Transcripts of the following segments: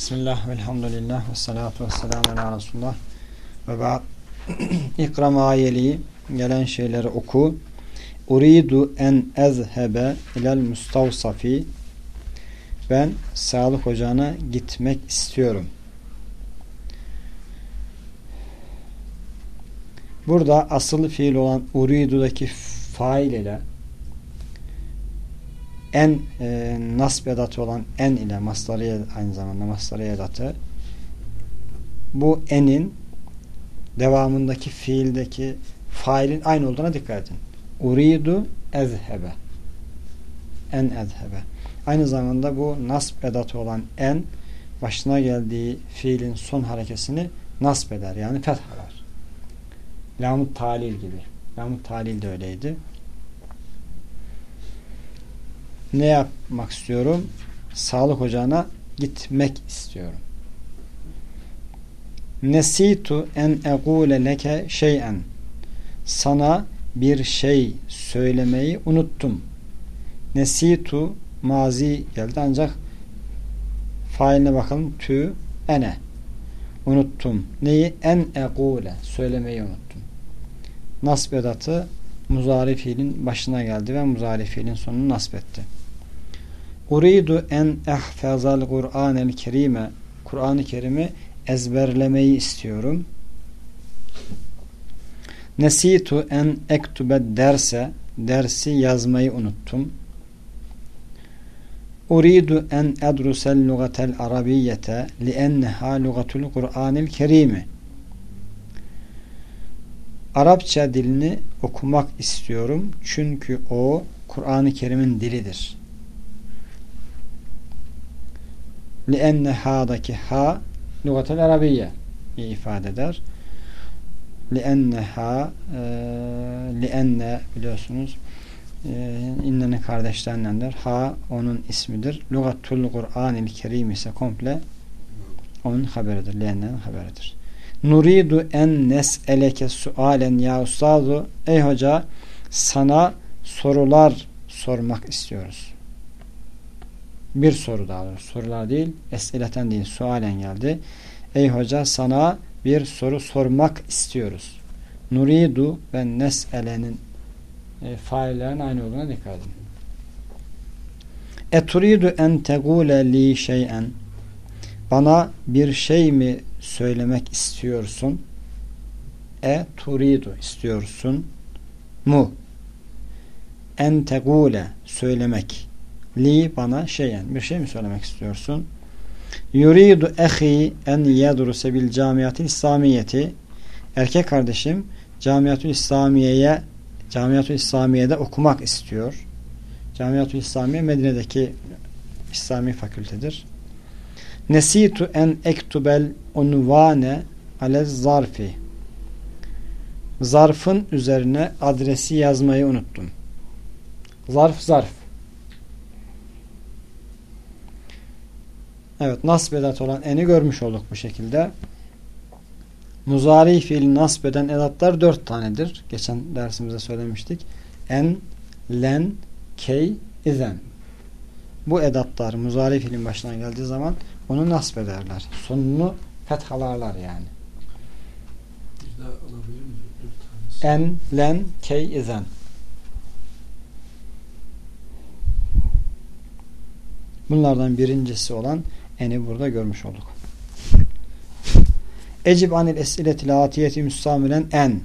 Bismillah, velhamdülillah, ve salatu ve selamu ala Resulullah. Ve ba'd. İkram ayeliği gelen şeyleri oku. Uridu en ezhebe ilel mustavsafi. Ben sağlık ocağına gitmek istiyorum. Burada asıl fiil olan uridu'daki fail ile en e, nasb edatı olan en ile mastarıya aynı zamanda mastarıya edatı bu enin devamındaki fiildeki failin aynı olduğuna dikkat edin. Uridu ezhebe en ezhebe. Aynı zamanda bu nasb edatı olan en başına geldiği fiilin son harekesini nasb eder. Yani fethalar. Lamut talil gibi. Lamut talil de öyleydi ne yapmak istiyorum? Sağlık ocağına gitmek istiyorum. Nesitu en egule leke şeyen. Sana bir şey söylemeyi unuttum. Nesitu mazi geldi ancak failine bakalım tü ene. Unuttum. Neyi? En egule. Söylemeyi unuttum. Nasb edatı muzari fiilin başına geldi ve muzari fiilin sonunu nasb etti. Uridu en ehfazal Kur'anel Kerime Kur'an-ı Kerim'i ezberlemeyi istiyorum. Nesitu en ektube derse dersi yazmayı unuttum. Uridu en edrusel lugatel arabiyete lienneha lugatul Kur'anil Kerimi Arapça dilini okumak istiyorum çünkü o Kur'an-ı Kerim'in dilidir. لِأَنَّ ha'daki ha lügatel arabiye ifade eder. لِأَنَّهَا لِأَنَّ biliyorsunuz e, innenin kardeşlerindendir. Ha onun ismidir. Lugatul Kur'an-ı Kerim ise komple onun haberidir. Li'enne'nin haberidir. Nuridu en nes'eleke sualen ya ustadu ey hoca sana sorular sormak istiyoruz bir soru daha doğrusu. Sorular değil, esileten değil, sualen geldi. Ey hoca sana bir soru sormak istiyoruz. Nuridu ve nes'elenin e, faillerin aynı olduğuna dikkat edin. Eturidu en tegule li şeyen bana bir şey mi söylemek istiyorsun? E turidu istiyorsun mu? En tegule söylemek li bana şeyen bir şey mi söylemek istiyorsun? Yuridu ehi en yedruse bil camiatil İslamiyeti erkek kardeşim camiatul İslamiye'ye camiatul İslamiye'de okumak istiyor. Camiatul İslamiye Medine'deki İslami fakültedir. Nesitu en ektubel unvane ale zarfi zarfın üzerine adresi yazmayı unuttum. Zarf zarf. Evet nasb olan eni görmüş olduk bu şekilde. Muzari fiil nasb eden edatlar dört tanedir. Geçen dersimizde söylemiştik. En, len, key, izen. Bu edatlar muzari fiilin başına geldiği zaman onu nasb ederler. Sonunu fethalarlar yani. En, len, key, izen. Bunlardan birincisi olan eni burada görmüş olduk. Ecib anil esiletil atiyeti müstamilen en.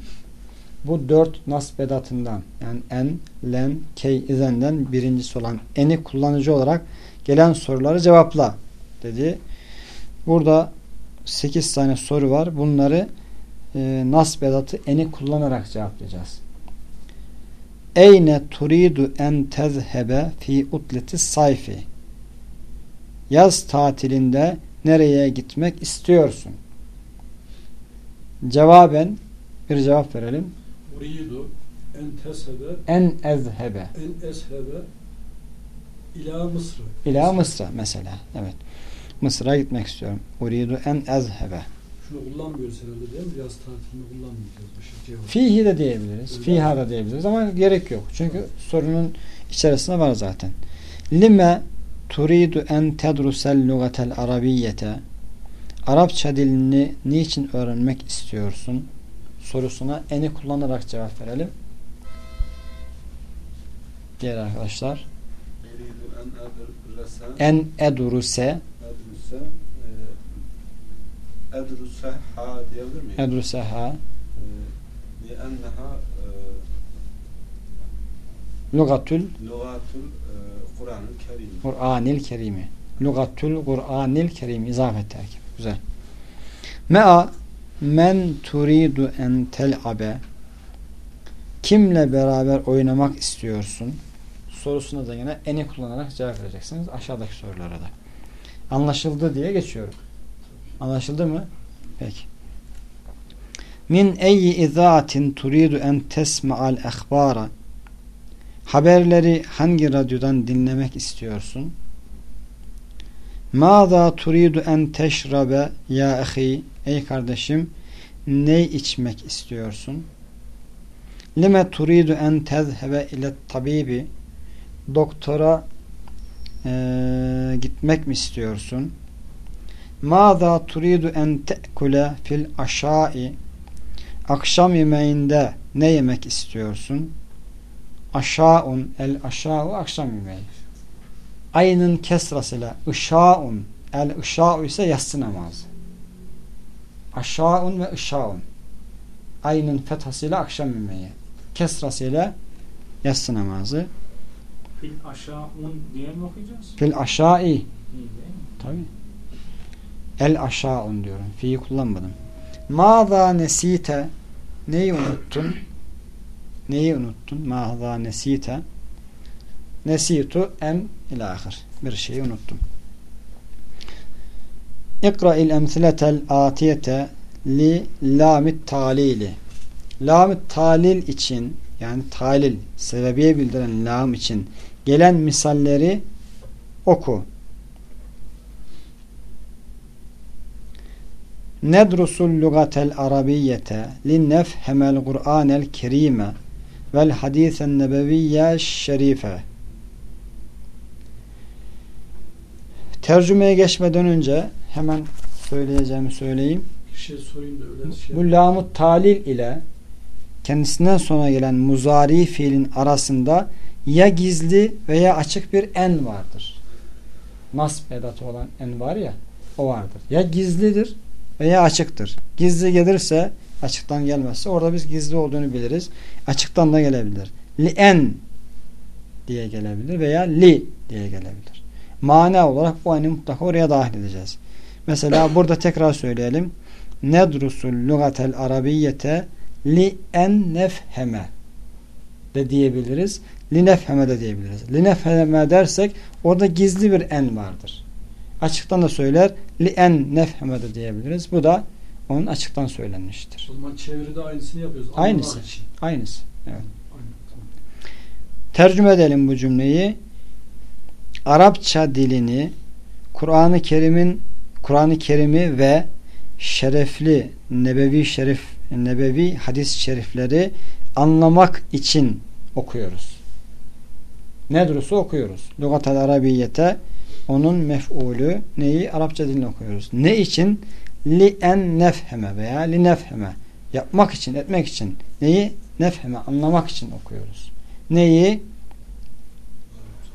Bu dört nasbedatından yani en, len, key, izenden birincisi olan eni kullanıcı olarak gelen soruları cevapla dedi. Burada sekiz tane soru var. Bunları e, nasbedatı eni kullanarak cevaplayacağız. Eyne turidu en tezhebe fi utleti sayfi yaz tatilinde nereye gitmek istiyorsun? Cevaben bir cevap verelim. Uridu en teshebe en ezhebe en ezhebe ila Mısır. İla Mısır'a mesela. Evet. Mısır'a gitmek istiyorum. Uridu en ezhebe. Şunu kullanmıyoruz herhalde değil mi? Yaz tatilini kullanmayacağız. Bu şey Fihi de diyebiliriz. Öyle Fiha da diyebiliriz ama gerek yok. Çünkü sorunun içerisinde var zaten. Lime turidu en tedrusel lugatel arabiyyete Arapça dilini niçin öğrenmek istiyorsun? sorusuna eni kullanarak cevap verelim. Diğer arkadaşlar. En edruse Edruse e, Edruse ha diyebilir miyim? edruse ha لأنها lugatül لغات Kur'an-ı Kerim. Kur'anil Kerimi. Lugatul Kur'anil Kerim. İzafet terkip. Güzel. Mea men turidu en tel'abe kimle beraber oynamak istiyorsun? Sorusuna da yine eni kullanarak cevap vereceksiniz. Aşağıdaki sorulara da. Anlaşıldı diye geçiyorum. Anlaşıldı mı? Peki. Min eyyi izatin turidu en tesma'al ehbara Haberleri hangi radyodan dinlemek istiyorsun? Mâzâ turidu en teşrabe ya ahi Ey kardeşim ne içmek istiyorsun? Lime turidu en tezhebe ile tabibi Doktora e, gitmek mi istiyorsun? Mâzâ turidu en te'kule fil aşâi Akşam yemeğinde ne yemek istiyorsun? Aşaun el aşağı akşam yemeği. Ayının kesrasıyla ışaun el ışa'u ise yatsı namazı. Aşaun ve ışaun. Ayının fethasıyla akşam yemeği. Kesrasıyla yatsı namazı. Fil aşağın diye mi okuyacağız? Fil aşa'i. İyi değil mi? Tabi. El aşaun diyorum. Fi'yi kullanmadım. Mâzâ nesite neyi unuttun? Neyi unuttun? Mâzâ nesite nesitu en ilahir. Bir şeyi unuttum. İkra'il emsiletel atiyete li lamit talili. Lamit talil için yani talil sebebiye bildiren lam için gelen misalleri oku. Nedrusul lugatel arabiyyete linnefhemel Kur'anel kerime vel hadisen nebeviyye şerife. Tercümeye geçmeden önce hemen söyleyeceğimi söyleyeyim. Şey sorayım da öyle şey. Bu lamut talil ile kendisinden sonra gelen muzari fiilin arasında ya gizli veya açık bir en vardır. Nasb edatı olan en var ya o vardır. Ya gizlidir veya açıktır. Gizli gelirse açıktan gelmezse orada biz gizli olduğunu biliriz. Açıktan da gelebilir. Li en diye gelebilir veya li diye gelebilir. Mana olarak o eni mutlaka oraya dahil edeceğiz. Mesela burada tekrar söyleyelim. Nedrusul lugatel arabiyyete li en nefheme de diyebiliriz. Li nefheme de diyebiliriz. Li nefheme dersek orada gizli bir en vardır. Açıktan da söyler li en nefheme de diyebiliriz. Bu da onun açıktan söylenmiştir. O zaman çeviride aynısını yapıyoruz. Aynısı. İçin. Aynısı. Evet. Aynen, tamam. Tercüme edelim bu cümleyi. Arapça dilini Kur'an-ı Kerim'in Kur'an-ı Kerim'i ve şerefli nebevi şerif nebevi hadis şerifleri anlamak için okuyoruz. Nedrus'u okuyoruz. Lugatel Arabiyete onun mef'ulü neyi? Arapça dilini okuyoruz. Ne için? Li en nefheme veya li nefheme yapmak için, etmek için. Neyi? Nefheme, anlamak için okuyoruz. Neyi?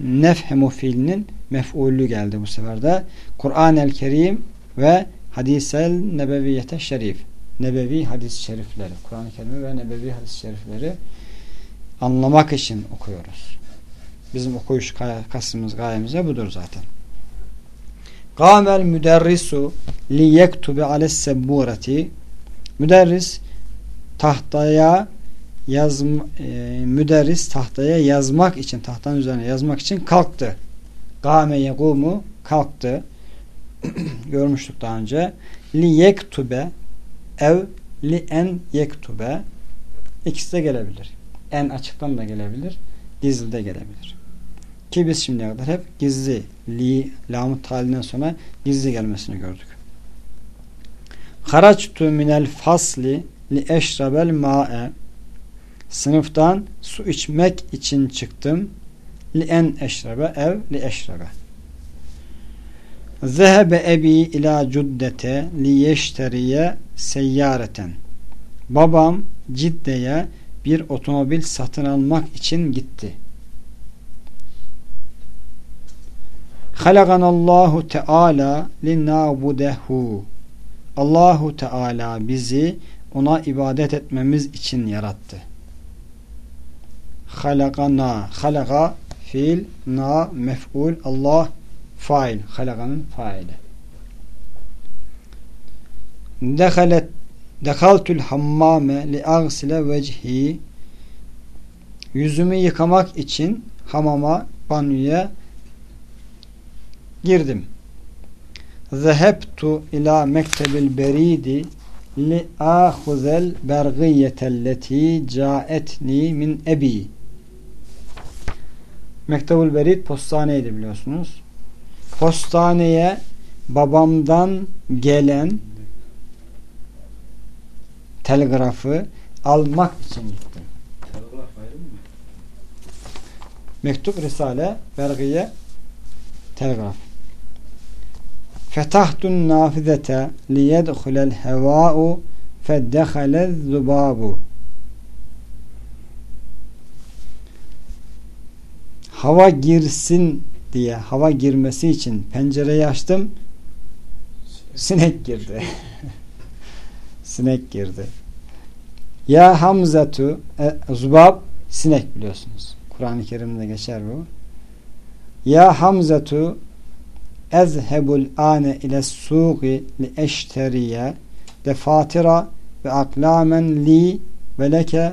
Nefhemu fiilinin mef'ulü geldi bu sefer de. Kur'an-el Kerim ve hadisel nebeviyete şerif. Nebevi hadis şerifleri. Kur'an-ı Kerim'i ve nebevi hadis şerifleri anlamak için okuyoruz. Bizim okuyuş kasımız gayemiz de budur zaten. Kâmel müderrisu li yektube ales sebbureti Müderris tahtaya yaz e, müderris tahtaya yazmak için tahtanın üzerine yazmak için kalktı. Gâme yegumu kalktı. Görmüştük daha önce. Li yektube ev li en yektube ikisi de gelebilir. En açıktan da gelebilir. Gizli de gelebilir. Ki biz şimdiye kadar hep gizli li lamut talinden sonra gizli gelmesini gördük. Haraçtu minel fasli li eşrabel ma'e sınıftan su içmek için çıktım li en eşrabe ev li eşrabe Zehebe ebi ila cuddete li yeşteriye seyyareten. Babam Cidde'ye bir otomobil satın almak için gitti. Halaganallahu Teala linnabudehu. Allahu Teala bizi ona ibadet etmemiz için yarattı. Halakana, halaka fiil, na mef'ul, Allah fail, halakanın faili. Dehalet Dehaltul hammame li agsile vecihi Yüzümü yıkamak için hamama, banyoya girdim. Zehebtu ila mektebil beridi li ahuzel bergiyetelleti caetni min ebi Mektebul Berid postaneydi biliyorsunuz. Postaneye babamdan gelen telgrafı almak için gittim. Telgraf ayrı mı? Mektup, risale, vergiye, telgraf. Fetahtun nafizete liyedhulel hevâ'u feddehalez zubâbu Hava girsin diye hava girmesi için pencereyi açtım. Sinek girdi. sinek girdi. Ya Hamzatu e, Zubab sinek biliyorsunuz. Kur'an-ı Kerim'de geçer bu. Ya Hamzatu ezhebul ane ile suqi li eşteriye defatira ve aklamen li ve leke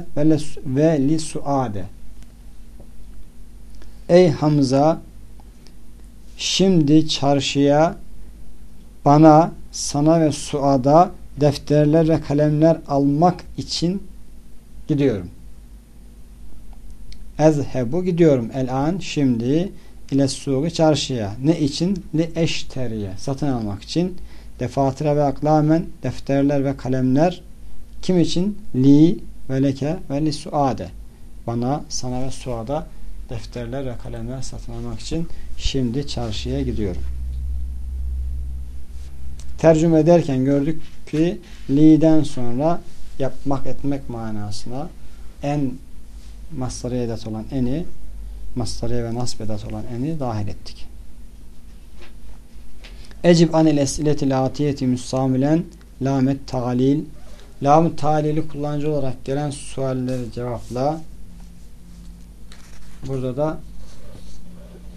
ve li suade Ey Hamza şimdi çarşıya bana sana ve Suada defterler ve kalemler almak için gidiyorum. Ezhebu gidiyorum el an şimdi ile suğu çarşıya. Ne için? Li eşteriye. Satın almak için. Defatire ve aklamen defterler ve kalemler kim için? Li ve leke ve li suade. Bana, sana ve suada defterler ve kalemler satın almak için şimdi çarşıya gidiyorum. Tercüme ederken gördük ki li'den sonra yapmak etmek manasına en mastarı olan eni mastarı ve nasb edat olan eni dahil ettik. Ecib anil esileti latiyeti müstamilen lamet talil lam talili kullanıcı olarak gelen sualleri cevapla burada da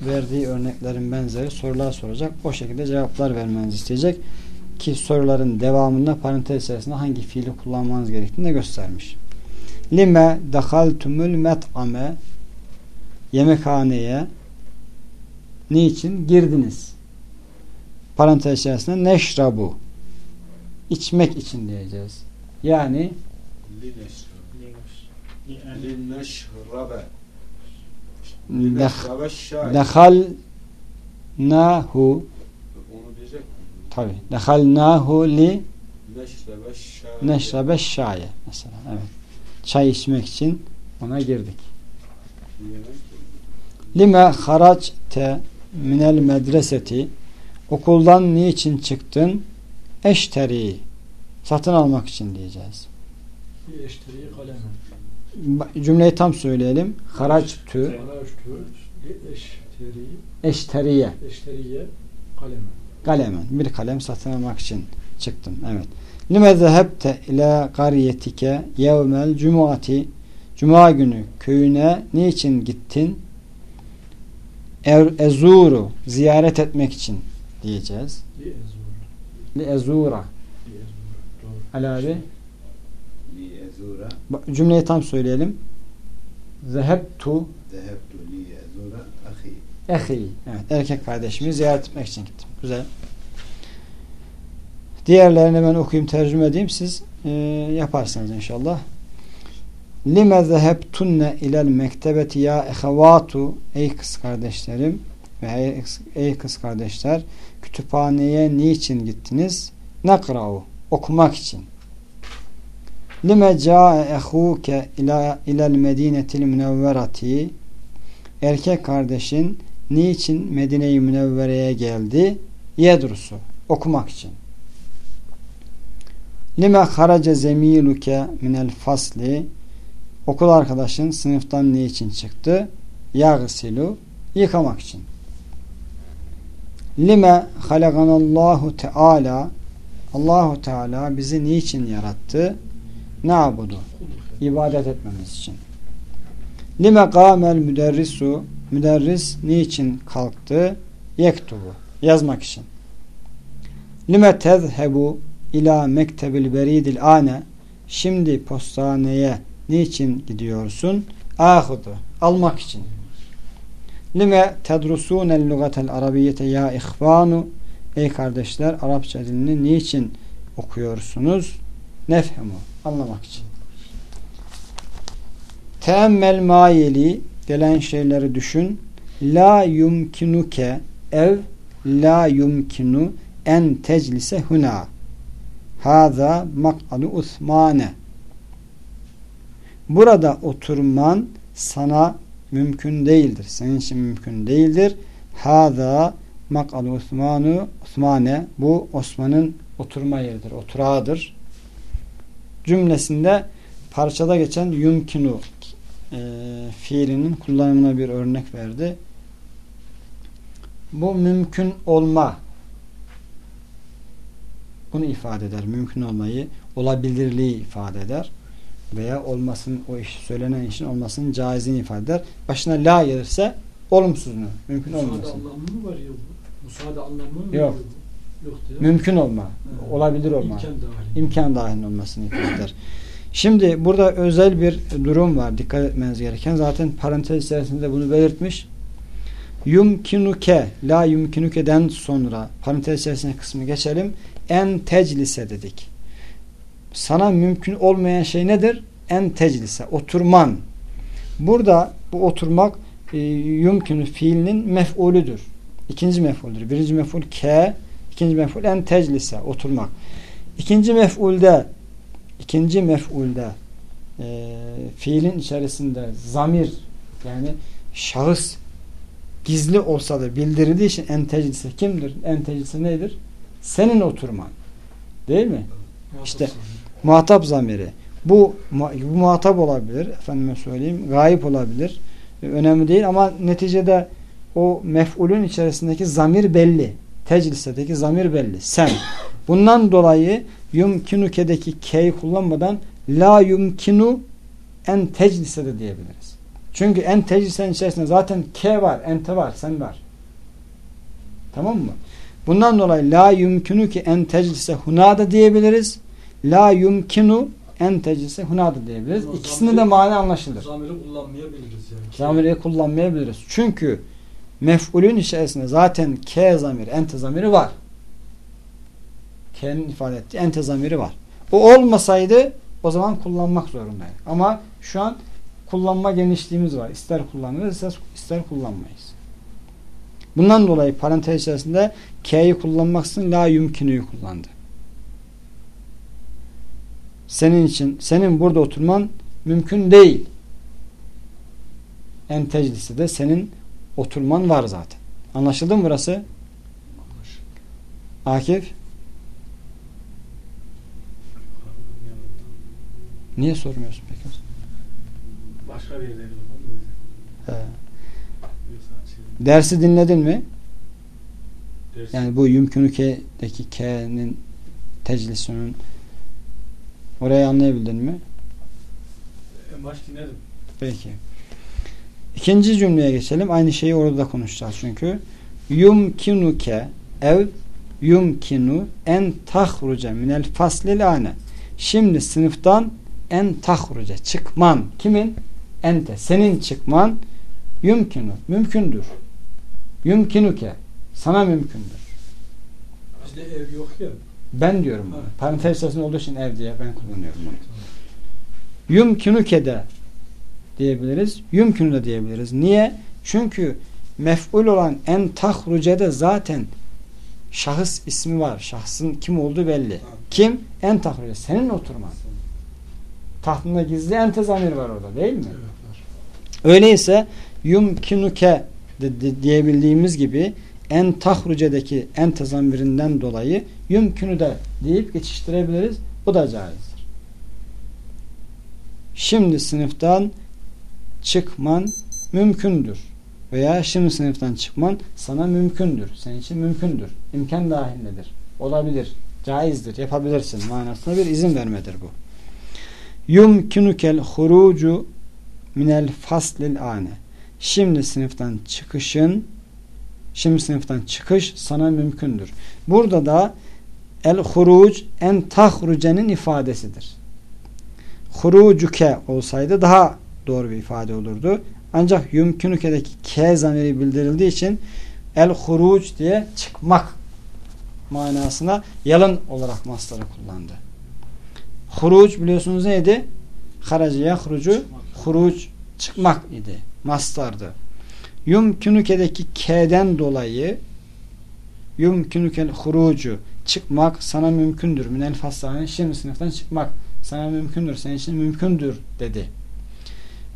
verdiği örneklerin benzeri sorular soracak. O şekilde cevaplar vermenizi isteyecek. Ki soruların devamında parantez içerisinde hangi fiili kullanmanız gerektiğini de göstermiş. Lime dehaltumul met'ame yemekhaneye niçin girdiniz? Parantez içerisinde neşrabu içmek için diyeceğiz. Yani diyecek mi? tabi dehalnahu li Neşrebe şâye neşrabe şaye mesela evet. Çay içmek için ona girdik. Lime haracte minel medreseti okuldan niçin çıktın? Eşteri satın almak için diyeceğiz. Cümleyi tam söyleyelim. Haraçtü eşteriye eşteriye kalemen. kalemen bir kalem satın almak için çıktım. Evet. Lime zehebte ila qariyetike yevmel cumuati Cuma günü köyüne niçin gittin? Er, ezuru ziyaret etmek için diyeceğiz. Li ezura. Ali abi. Şey, cümleyi tam söyleyelim. Zehebtu. Zehebtu li ezura ahi. Ehi. Evet, erkek kardeşimi ziyaret etmek için gittim. Güzel. Diğerlerini ben okuyayım, tercüme edeyim. Siz e, yaparsınız inşallah. Lime zehebtunne ilel mektebeti ya ehevatu ey kız kardeşlerim ve ey, kız kardeşler kütüphaneye niçin gittiniz? Nakra'u okumak için. Lime ca'e ehuke ila ilel medinetil münevverati erkek kardeşin niçin Medine-i Münevvere'ye geldi? Yedrusu. Okumak için. Lime harace zemiluke minel fasli okul arkadaşın sınıftan ne için çıktı? Yagsilu yıkamak için. Lime halaganallahu teala Allahu Teala bizi niçin yarattı? Ne abudu? İbadet etmemiz için. Lime kâmel müderrisu müderris niçin kalktı? Yektubu. Yazmak için. Lime tezhebu ila mektebil beridil ane şimdi postaneye niçin gidiyorsun? Ahudu. Almak için. Lime tedrusunel lugatel arabiyete ya ihvanu Ey kardeşler Arapça dilini niçin okuyorsunuz? Nefhemu. Anlamak için. Teemmel mayeli gelen şeyleri düşün. La yumkinuke ev la yumkinu en teclise huna. Hâzâ mak'alu Osmane. Burada oturman sana mümkün değildir. Senin için mümkün değildir. Hâzâ mak'alu Osmanu Osmane bu Osman'ın oturma yeridir. Oturağıdır. Cümlesinde parçada geçen yumkinu e, fiilinin kullanımına bir örnek verdi. Bu mümkün olma bunu ifade eder. Mümkün olmayı, olabilirliği ifade eder. Veya olmasın, o iş söylenen işin olmasının caizini ifade eder. Başına la gelirse olumsuzunu, mümkün Müsaade olmasın. anlamı mı var ya bu? Müsaade anlamı mı Yok. Yok? Mümkün olma, Evet. olabilir olma. İmkan dahil. imkan dahilinde olmasını ifade eder. Şimdi burada özel bir durum var. Dikkat etmeniz gereken. Zaten parantez içerisinde bunu belirtmiş. Yumkinuke la yumkinuke'den sonra parantez içerisine kısmı geçelim. En teclise dedik. Sana mümkün olmayan şey nedir? En teclise. Oturman. Burada bu oturmak e, yumkinu fiilinin mef'ulüdür. İkinci mef'uldür. Birinci mef'ul ke, ikinci mef'ul en teclise. Oturmak. İkinci mef'ulde ikinci mef'ulde e, fiilin içerisinde zamir yani şahıs gizli olsa da bildirildiği için enteclise kimdir? Enteclise nedir? Senin oturman. Değil mi? İşte muhatap zamiri. Bu, bu muhatap olabilir. Efendime söyleyeyim. Gayip olabilir. E, önemli değil ama neticede o mef'ulün içerisindeki zamir belli. Teclisedeki zamir belli. Sen. Bundan dolayı yumkinuke'deki k'yi kullanmadan la yumkinu en teclise diyebiliriz. Çünkü en teclisenin içerisinde zaten k var, ente var, sen var. Tamam mı? Bundan dolayı la yumkinu ki en teclise huna da diyebiliriz. La yumkinu en teclise huna da diyebiliriz. Ama İkisinde zamiri- de mana anlaşılır. Zamiri kullanmayabiliriz yani. Zamiri kullanmayabiliriz. Çünkü mef'ulün içerisinde zaten k zamiri, ente zamiri var. K'nin ifade ettiği ente zamiri var. O olmasaydı o zaman kullanmak zorundayız. Ama şu an kullanma genişliğimiz var. İster kullanırız, ister, ister kullanmayız. Bundan dolayı parantez içerisinde K'yi kullanmaksızın la yümkünüyü kullandı. Senin için, senin burada oturman mümkün değil. En teclisi de senin oturman var zaten. Anlaşıldı mı burası? Akif? Niye sormuyorsun peki? Başka bir yerde. He. Dersi dinledin mi? ders- Yani bu yümkünüke'deki K'nin teclisinin orayı anlayabildin mi? en baş dinledim. Peki. İkinci cümleye geçelim. Aynı şeyi orada da konuşacağız çünkü. Yumkinuke ev yumkinu en tahruca minel faslil ane. Şimdi sınıftan en tahruca çıkman. Kimin? Ente. Senin çıkman yumkinu. Mümkündür. Yumkinuke. Sana mümkündür. Bizde ev yok ya. Ben diyorum bunu. Evet. Parantez içerisinde olduğu için ev diye ben kullanıyorum bunu. Yumkinuke de diyebiliriz. Yumkinu da diyebiliriz. Niye? Çünkü mef'ul olan en tahrucede zaten şahıs ismi var. Şahsın kim olduğu belli. Kim? En tahruce. Senin oturman. Tahtında gizli ente zamiri var orada değil mi? Evet. Öyleyse yumkinuke de, de- diyebildiğimiz gibi en tahrucedeki en tezamirinden dolayı yümkünü de deyip geçiştirebiliriz. Bu da caizdir. Şimdi sınıftan çıkman mümkündür. Veya şimdi sınıftan çıkman sana mümkündür. Senin için mümkündür. İmkan dahilindedir. Olabilir. Caizdir. Yapabilirsin. Manasında bir izin vermedir bu. Yumkinukel hurucu minel faslil ane. Şimdi sınıftan çıkışın şimdi sınıftan çıkış sana mümkündür. Burada da el huruc en tahrucenin ifadesidir. Hurucuke olsaydı daha doğru bir ifade olurdu. Ancak yumkünükedeki ke zamiri bildirildiği için el huruc diye çıkmak manasına yalın olarak mastarı kullandı. Huruc biliyorsunuz neydi? Haraca yahrucu huruc çıkmak idi. Mastardı. Yumkünükedeki k'den dolayı yumkünükel hurucu çıkmak sana mümkündür. Minel faslane şimdi sınıftan çıkmak sana mümkündür. Senin için mümkündür dedi.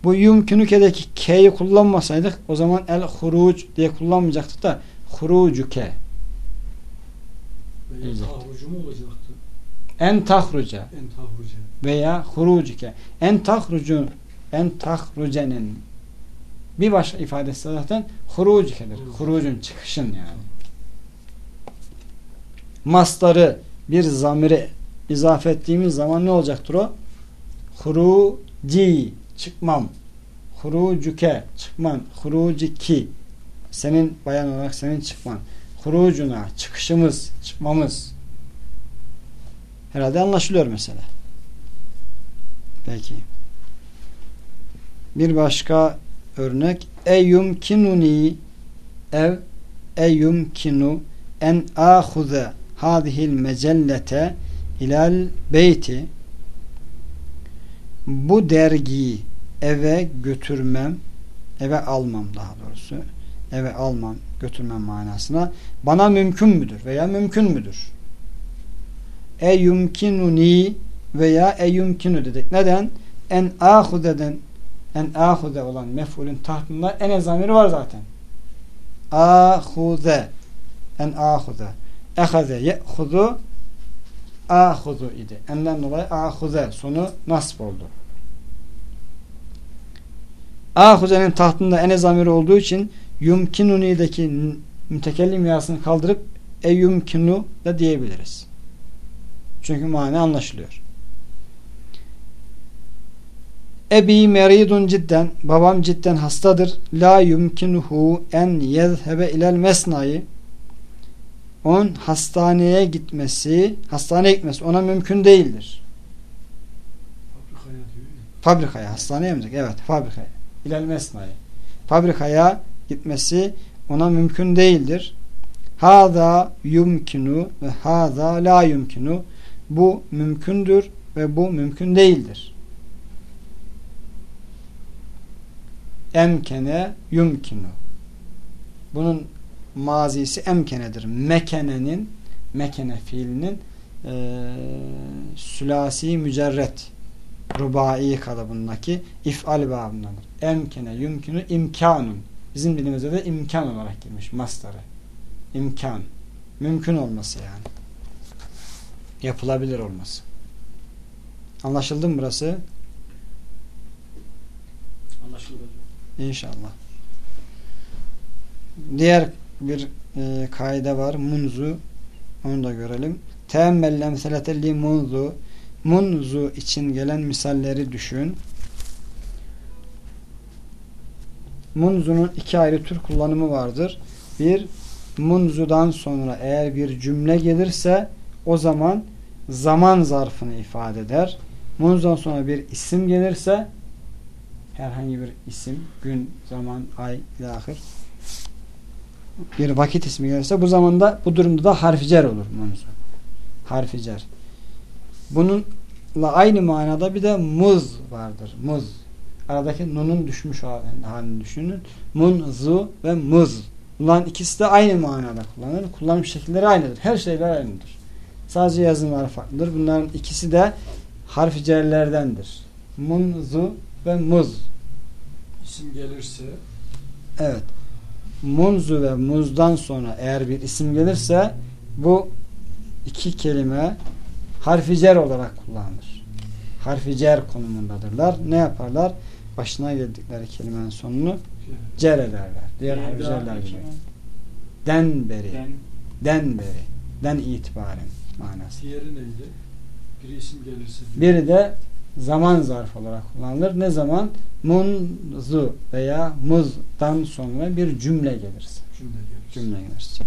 Bu yumkünükedeki k'yi kullanmasaydık o zaman el huruc diye kullanmayacaktık da hurucuke Veya tahrucu mu olacaktı? en tahruca En tahrucu. veya hurucuke en tahrucu en tahrucenin bir başka ifadesi zaten hurucukedir. Hurucun çıkışın yani. Mastarı bir zamiri izafe ettiğimiz zaman ne olacaktır o? Huruci çıkmam. Hurucuke çıkman. Huruciki senin bayan olarak senin çıkman. Hurucuna çıkışımız, çıkmamız. Herhalde anlaşılıyor mesela. Peki. Bir başka örnek eyyumkinuni ev eyyumkinu en ahuze hadihil mecellete ilal beyti. Bu dergiyi eve götürmem eve almam daha doğrusu. Eve almam götürmem manasına. Bana mümkün müdür veya mümkün müdür? E yumkinuni veya e yumkinu dedik. Neden? En ahudeden en ahude olan mef'ulün tahtında en zamiri var zaten. Ahuze en ahuze ehaze ye'huzu ahuzu idi. Enden dolayı ahuze sonu nasp oldu. Ahuze'nin tahtında ene zamiri olduğu için yumkinuni'deki mütekellim yasını kaldırıp e yumkinu da diyebiliriz. Çünkü mani anlaşılıyor. Ebi meridun cidden babam cidden hastadır. La yumkinuhu en yezhebe ilel mesnayı onun hastaneye gitmesi hastaneye gitmesi ona mümkün değildir. Fabrikaya diyor ya. Fabrikaya, hastaneye mi? Evet, fabrikaya. İlel mesnayı. Fabrikaya gitmesi ona mümkün değildir. Hada yumkinu ve hada la yumkinu. Bu mümkündür ve bu mümkün değildir. Emkene yumkinu. Bunun mazisi emkenedir. Mekenenin mekene fiilinin e, sülasi mücerret rubai kalıbındaki if'al babındandır. Emkene yumkinu imkanun. Bizim dilimizde de imkan olarak girmiş mastarı. İmkan. Mümkün olması yani. Yapılabilir olması. Anlaşıldı mı burası? Anlaşıldı hocam. İnşallah. Diğer bir e, kaide var. Munzu. Onu da görelim. Teemmel emselete li munzu. Munzu için gelen misalleri düşün. Munzu'nun iki ayrı tür kullanımı vardır. Bir, munzudan sonra eğer bir cümle gelirse o zaman zaman zarfını ifade eder. Munzudan sonra bir isim gelirse herhangi bir isim, gün, zaman, ay, ilahir bir vakit ismi gelirse bu zamanda bu durumda da harfi cer olur munzu. Harfi cer. Bununla aynı manada bir de muz vardır. Muz. Aradaki nunun düşmüş halini düşünün. Munzu ve muz. Bunların ikisi de aynı manada kullanılır. Kullanım şekilleri aynıdır. Her şeyler aynıdır. Sadece yazımları farklıdır. Bunların ikisi de harf cerlerdendir. Munzu ve muz. İsim gelirse Evet. Munzu ve muzdan sonra eğer bir isim gelirse bu iki kelime harfi cer olarak kullanılır. Harfi cer konumundadırlar. Ne yaparlar? Başına geldikleri kelimenin sonunu cer ederler. Diğer harfi cerler gibi. Den beri. Den. Den beri. Den itibaren manası. Diğeri neydi? Bir isim gelirse. Biri de zaman zarf olarak kullanılır. Ne zaman? Munzu veya muzdan sonra bir cümle gelirse. Cümle gelirse. Cümle gelirse.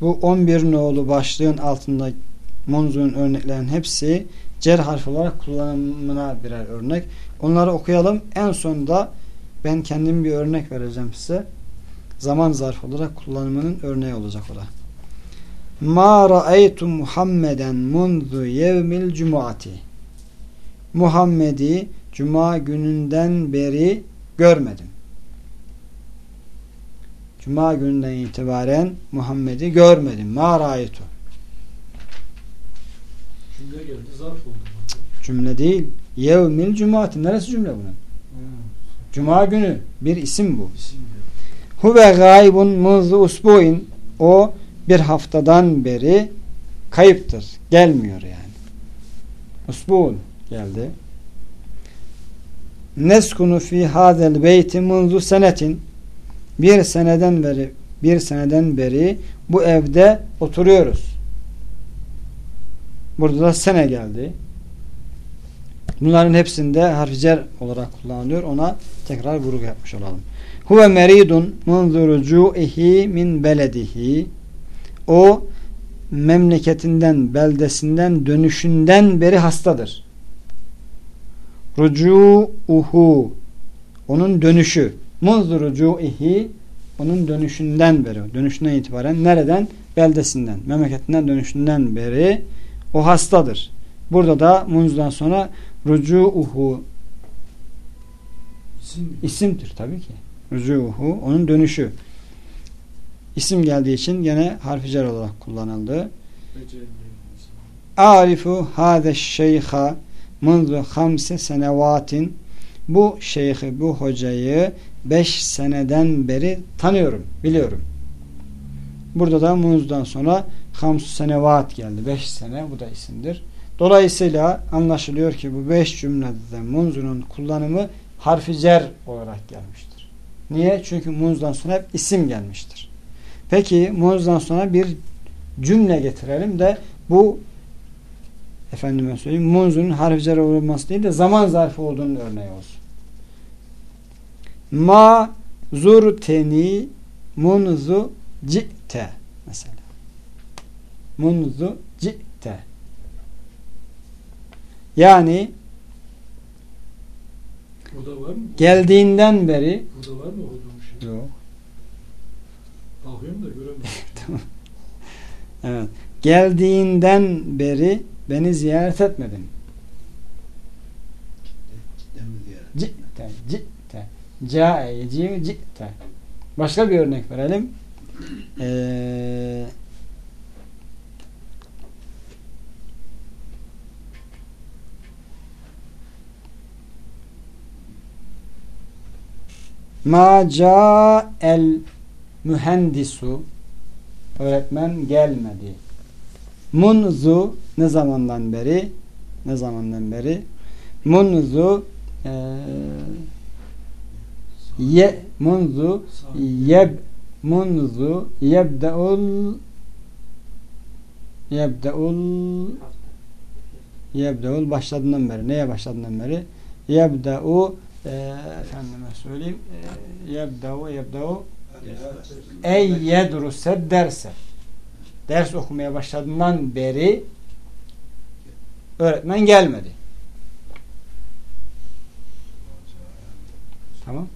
Bu 11 nolu başlığın altında munzunun örneklerin hepsi cer harfi olarak kullanımına birer örnek. Onları okuyalım. En sonunda ben kendim bir örnek vereceğim size. Zaman zarf olarak kullanımının örneği olacak o da. Ma ra'aytu Muhammeden munzu yevmil cumuati. Muhammed'i cuma gününden beri görmedim. Cuma gününden itibaren Muhammed'i görmedim. Ma ra'aytu. Cümle geldi. Zarf oldu. Cümle değil. Yevmil cumuati. Neresi cümle bunun? Cuma günü. Bir isim bu. İsim. Huve gaybun munzu usbuin. O bir haftadan beri kayıptır. Gelmiyor yani. Usbuun geldi. Neskunu fi hadel beyti munzu senetin. Bir seneden beri bir seneden beri bu evde oturuyoruz. Burada da sene geldi. Bunların hepsinde harfi cer olarak kullanılıyor. Ona tekrar vurgu yapmış olalım. Huve meridun munzu rucu'ihi min beledihi. O memleketinden, beldesinden, dönüşünden beri hastadır. Rucu'uhu onun dönüşü. Munzu rucu'ihi onun dönüşünden beri, dönüşünden itibaren nereden? Beldesinden, memleketinden dönüşünden beri o hastadır. Burada da munzudan sonra rucu'uhu isimdir tabii ki. Rucuhu onun dönüşü. İsim geldiği için gene harfi cer olarak kullanıldı. Arifu hâze şeyha munzu hamse senevatin bu şeyhi, bu hocayı beş seneden beri tanıyorum, biliyorum. Burada da munuzdan sonra hamsu senevat geldi. Beş sene bu da isimdir. Dolayısıyla anlaşılıyor ki bu beş cümlede munzunun kullanımı harfi cer olarak gelmiştir. Niye? Çünkü munzdan sonra hep isim gelmiştir. Peki munzdan sonra bir cümle getirelim de bu efendime söyleyeyim munzunun harfi cer olması değil de zaman zarfı olduğunun örneği olsun. Ma zurteni munzu ci'te mesela. Munzu ci'te. Yani geldiğinden beri O da var mı şey? yok. Bakıyorum da göremiyorum. Evet. Geldiğinden beri beni ziyaret etmedin. Cidden mi ziyaret? Ci'te, ci'te. Ca'e, yeci'e, ci'te. Başka bir örnek verelim. Ee, Ma ca'el mühendisu öğretmen gelmedi. Munzu ne zamandan beri? Ne zamandan beri? Munzu eee ye munzu yeb munzu yebdeul yebdeul yebdeul başladığından beri neye başladığından beri yebdeu e, efendime söyleyeyim e, yebdeu yebdeu ey yedruse derse ders okumaya başladığından beri öğretmen gelmedi. Tamam.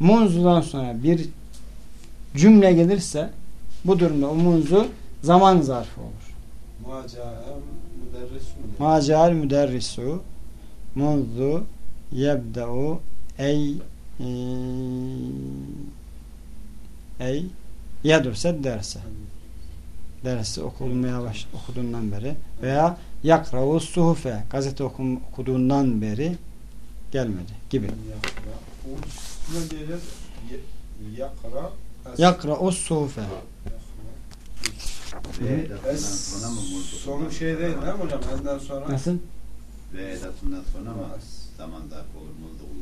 Munzu'dan sonra bir cümle gelirse bu durumda o munzu zaman zarfı olur. Macal müderrisu munzu yebde'u ey e, ey yedurse derse dersi okulmaya baş, okuduğundan beri veya yakravu suhufe gazete okum, okuduğundan beri gelmedi gibi. Yakra. o murdu? Sonu şey değil değil mi hocam? Enden sonra. Nasıl? Ve edatından sonra mı zaman zarfı olur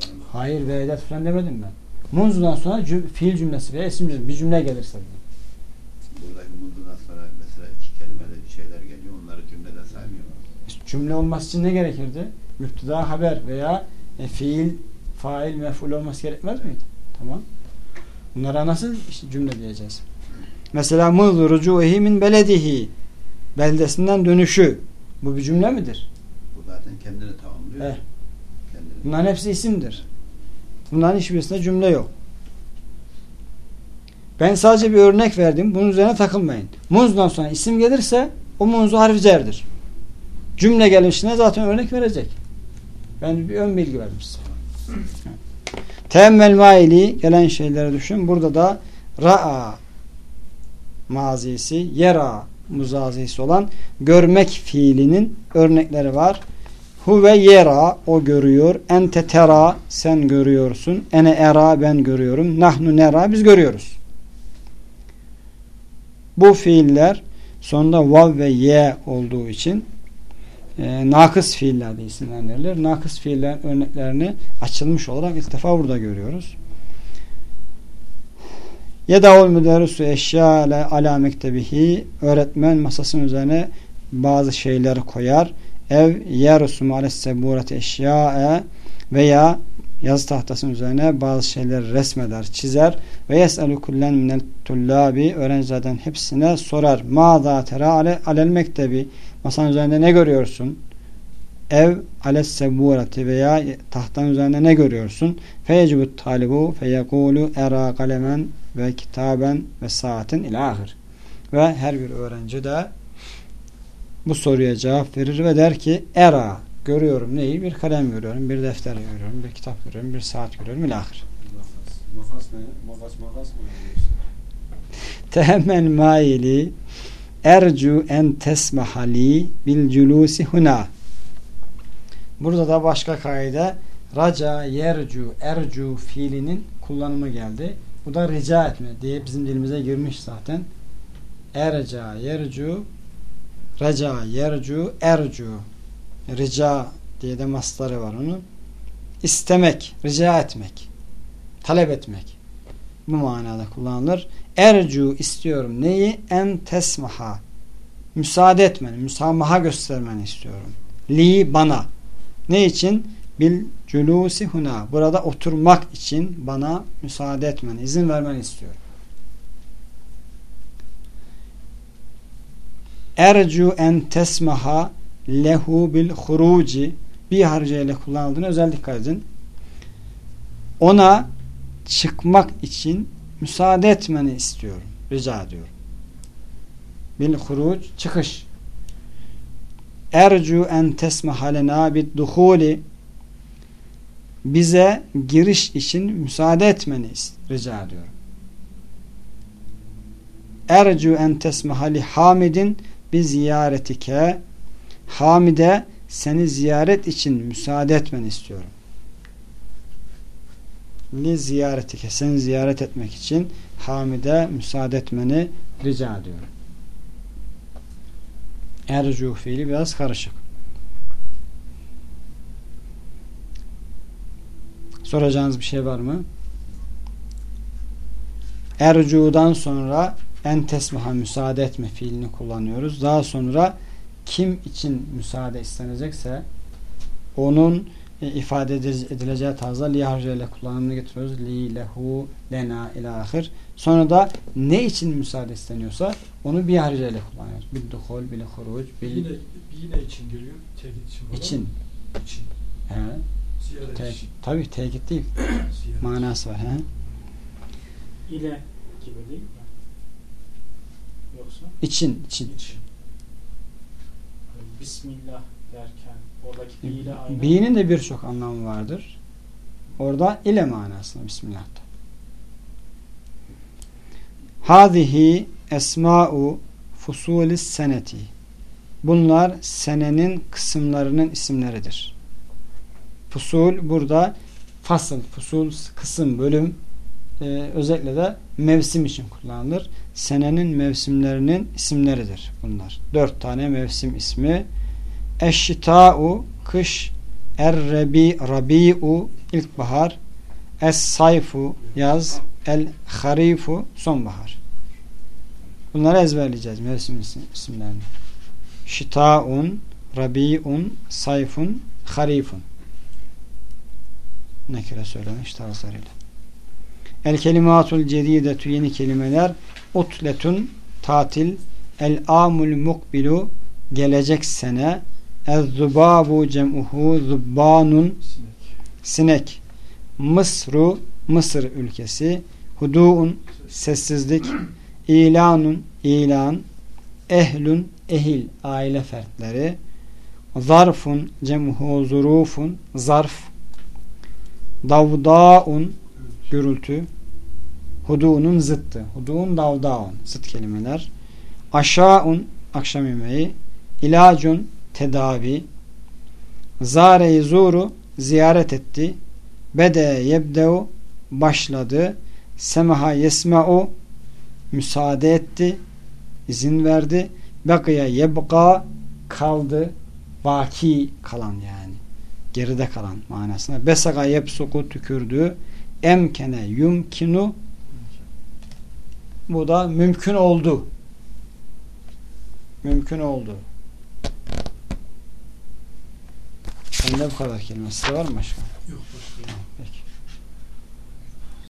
kullanılır? Hayır ve edat falan demedim ben. Munzudan sonra cüm- fiil cümlesi veya isim cümlesi bir cümle gelirse. Buradaki murdudan sonra mesela iki kelimede bir şeyler geliyor. Onları cümleden saymıyorlar. İşte Cümle olması için ne gerekirdi? Müpteda haber veya e, fiil, fail, mef'ul olması gerekmez miydi? Tamam. Bunlara nasıl işte cümle diyeceğiz? Mesela mızı rucuhi min beledihi beldesinden dönüşü. Bu bir cümle midir? Bu zaten kendini tamamlıyor. Evet. Kendini. Bunların hepsi isimdir. Bunların hiçbirisinde cümle yok. Ben sadece bir örnek verdim. Bunun üzerine takılmayın. Munz'dan sonra isim gelirse o munzu harf. Cümle gelmişine zaten örnek verecek. Ben bir ön bilgi verdim size. Teemmel maili gelen şeyleri düşün. Burada da ra'a mazisi, yera muzazisi olan görmek fiilinin örnekleri var. Huve yera o görüyor. Ente tera sen görüyorsun. Ene era ben görüyorum. Nahnu nera biz görüyoruz. Bu fiiller sonunda vav ve ye olduğu için e, nakıs fiiller de isimlendirilir. Nakıs fiillerin örneklerini açılmış olarak ilk defa burada görüyoruz. Yedavul müderrisu eşya ala mektebihi öğretmen masasının üzerine bazı şeyleri koyar. Ev yerusum alesseburati eşyae veya yazı tahtasının üzerine bazı şeyleri resmeder, çizer ve yes'elu kullen minel tullabi öğrencilerden hepsine sorar. Ma tera ale, alel mektebi masanın üzerinde ne görüyorsun? Ev alesseburati veya tahtanın üzerinde ne görüyorsun? Feyecibut talibu feyekulu era kalemen ve kitaben ve saatin ilahir. Ve her bir öğrenci de bu soruya cevap verir ve der ki era görüyorum neyi? Bir kalem görüyorum, bir defter görüyorum, bir kitap görüyorum, bir saat görüyorum ilahir. Makas. Ne? Makas makas mı? Tehemmel maili ercu en tesmahali bil culusi huna. Burada da başka kaide raca, yercu, ercu fiilinin kullanımı geldi. Bu da rica etme diye bizim dilimize girmiş zaten. Erca, yercu, raca, yercu, ercu. Rica diye de masları var onun. İstemek, rica etmek, talep etmek. Bu manada kullanılır. Ercu istiyorum. Neyi? En tesmaha. Müsaade etmeni, müsamaha göstermeni istiyorum. Li bana. Ne için? Bil culusi huna. Burada oturmak için bana müsaade etmeni, izin vermeni istiyorum. Ercu en tesmaha lehu bil huruci bir harcayla kullanıldığını özel dikkat edin. Ona çıkmak için müsaade etmeni istiyorum. Rica ediyorum. Bil huruc çıkış. Ercu en tesmaha lena bid duhuli bize giriş için müsaade etmeni rica ediyorum. Ercu en tesmaha li hamidin bi ziyaretike Hamide seni ziyaret için müsaade etmeni istiyorum. Li ziyaretike seni ziyaret etmek için Hamide müsaade etmeni rica ediyorum. Ercu fiili biraz karışık. Soracağınız bir şey var mı? Ercu'dan sonra en tesmaha müsaade etme fiilini kullanıyoruz. Daha sonra kim için müsaade istenecekse onun e, ifade edileceği tarzda li harcıyla kullanımını getiriyoruz. Li, lehu, lena ilahir. Sonra da ne için müsaade isteniyorsa onu bir harcıyla kullanıyoruz. Bil duhul, bil huruc, bil Yine, yine için geliyor. Tekit için falan. için. İçin. He. Ziyaret Te için. tabii tekit değil. Manası var. He. ile gibi değil mi? Yoksa İçin, için. İçin. hani Bismillah derken oradaki bir ile aynı. Bi'nin de birçok anlamı vardır. Orada ile manasında Bismillah'ta. Hadihi esma'u fusulis seneti. Bunlar senenin kısımlarının isimleridir. Fusul burada fasıl, fusul, kısım, bölüm e, özellikle de mevsim için kullanılır. Senenin mevsimlerinin isimleridir bunlar. Dört tane mevsim ismi. Eşşita'u kış, er-rebi, rabi'u ilkbahar, es-sayfu yaz, el-harifu sonbahar. Bunları ezberleyeceğiz mevsim isim- isimlerini. Şitaun, rabi'un, sayfun, harifun. Nekire söylemiş tavsarıyla. El kelimatul cedidetu yeni kelimeler utletun tatil. El amul mukbilu gelecek sene. El zubabu cem'uhu zubbanun sinek. Mısru Mısır ülkesi. Huduun sessizlik. İlanun ilan. Ehlun ehil aile fertleri. Zarfun cem'uhu zurufun zarf. Davdaun gürültü hudu'nun zıttı. Hudu'un davdaun zıt kelimeler. Aşaun akşam yemeği. İlacun tedavi. Zare zuru ziyaret etti. Bede yebdeu başladı. Semaha yesma'u müsaade etti. İzin verdi. Bekiye yebqa kaldı. Baki kalan yani. Geride kalan manasına. Besaga yepsuku tükürdü. Emkene yumkinu bu da mümkün oldu mümkün oldu Bende bu kadar kelime. Sizde var mı başka?